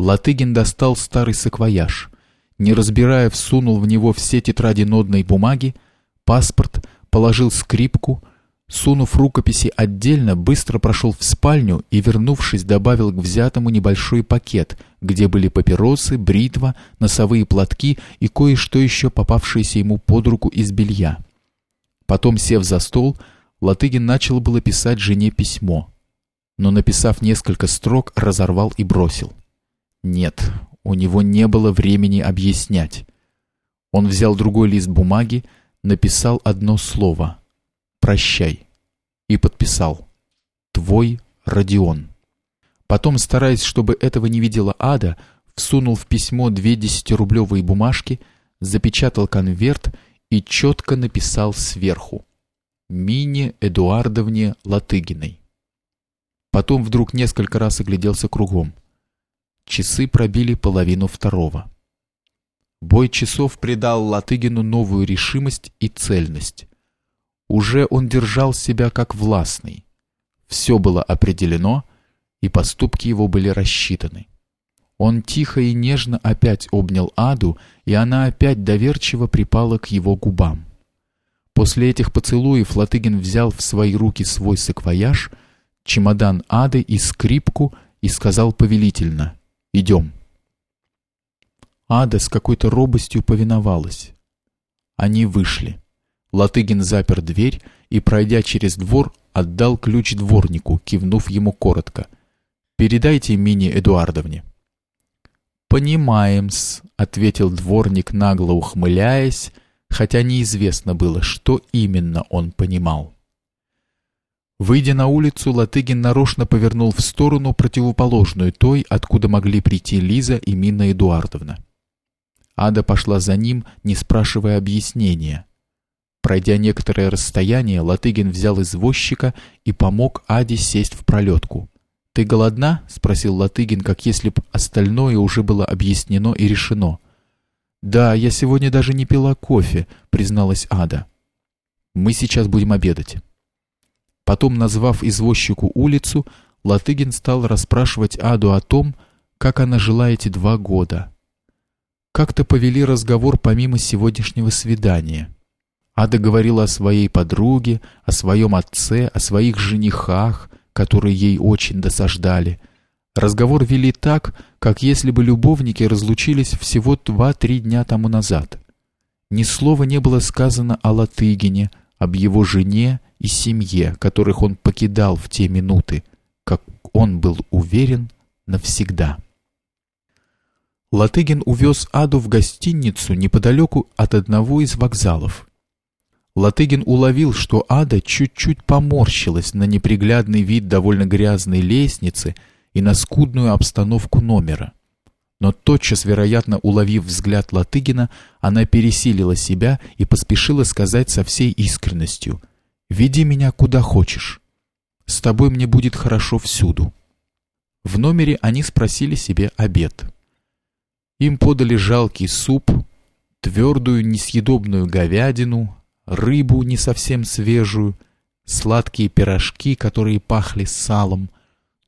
Латыгин достал старый саквояж. Не разбирая, всунул в него все тетради нодной бумаги, паспорт, положил скрипку, сунув рукописи отдельно, быстро прошел в спальню и, вернувшись, добавил к взятому небольшой пакет, где были папиросы, бритва, носовые платки и кое-что еще попавшееся ему под руку из белья. Потом, сев за стол, Латыгин начал было писать жене письмо, но, написав несколько строк, разорвал и бросил. Нет, у него не было времени объяснять. Он взял другой лист бумаги, написал одно слово «Прощай» и подписал «Твой Родион». Потом, стараясь, чтобы этого не видела Ада, всунул в письмо две десятирублевые бумажки, запечатал конверт и четко написал сверху Мине Эдуардовне Латыгиной. Потом вдруг несколько раз огляделся кругом. Часы пробили половину второго. Бой часов придал Латыгину новую решимость и цельность. Уже он держал себя как властный. Все было определено, и поступки его были рассчитаны. Он тихо и нежно опять обнял Аду, и она опять доверчиво припала к его губам. После этих поцелуев Латыгин взял в свои руки свой саквояж, чемодан Ады и скрипку и сказал повелительно «Идем». Ада с какой-то робостью повиновалась. Они вышли. Латыгин запер дверь и, пройдя через двор, отдал ключ дворнику, кивнув ему коротко. «Передайте Мине Эдуардовне». «Понимаем-с», — ответил дворник, нагло ухмыляясь, хотя неизвестно было, что именно он понимал. Выйдя на улицу, Латыгин нарочно повернул в сторону противоположную той, откуда могли прийти Лиза и Мина Эдуардовна. Ада пошла за ним, не спрашивая объяснения. Пройдя некоторое расстояние, Латыгин взял извозчика и помог Аде сесть в пролетку. «Ты голодна?» — спросил Латыгин, как если б остальное уже было объяснено и решено — «Да, я сегодня даже не пила кофе», — призналась Ада. «Мы сейчас будем обедать». Потом, назвав извозчику улицу, Латыгин стал расспрашивать Аду о том, как она жила эти два года. Как-то повели разговор помимо сегодняшнего свидания. Ада говорила о своей подруге, о своем отце, о своих женихах, которые ей очень досаждали — Разговор вели так, как если бы любовники разлучились всего два-три дня тому назад. Ни слова не было сказано о Латыгине, об его жене и семье, которых он покидал в те минуты, как он был уверен навсегда. Латыгин увез Аду в гостиницу неподалеку от одного из вокзалов. Латыгин уловил, что Ада чуть-чуть поморщилась на неприглядный вид довольно грязной лестницы – и на скудную обстановку номера. Но тотчас, вероятно, уловив взгляд Латыгина, она пересилила себя и поспешила сказать со всей искренностью «Веди меня куда хочешь. С тобой мне будет хорошо всюду». В номере они спросили себе обед. Им подали жалкий суп, твердую несъедобную говядину, рыбу не совсем свежую, сладкие пирожки, которые пахли салом,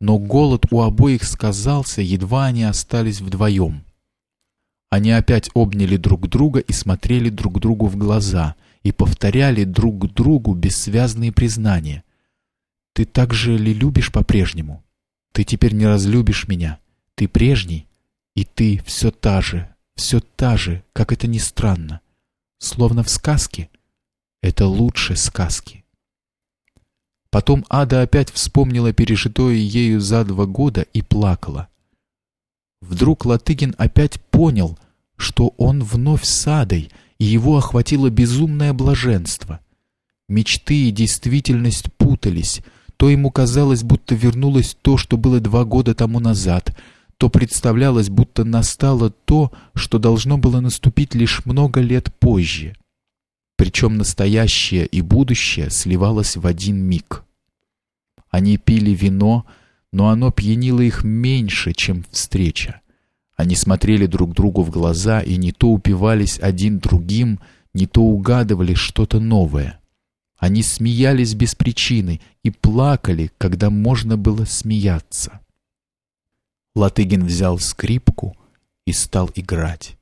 но голод у обоих сказался, едва они остались вдвоем. Они опять обняли друг друга и смотрели друг другу в глаза и повторяли друг другу бессвязные признания. «Ты так же ли любишь по-прежнему? Ты теперь не разлюбишь меня. Ты прежний, и ты все та же, все та же, как это ни странно. Словно в сказке. Это лучше сказки». Потом Ада опять вспомнила пережитое ею за два года и плакала. Вдруг Латыгин опять понял, что он вновь с Адой, и его охватило безумное блаженство. Мечты и действительность путались, то ему казалось, будто вернулось то, что было два года тому назад, то представлялось, будто настало то, что должно было наступить лишь много лет позже причем настоящее и будущее сливалось в один миг. Они пили вино, но оно пьянило их меньше, чем встреча. Они смотрели друг другу в глаза и не то упивались один другим, не то угадывали что-то новое. Они смеялись без причины и плакали, когда можно было смеяться. Латыгин взял скрипку и стал играть.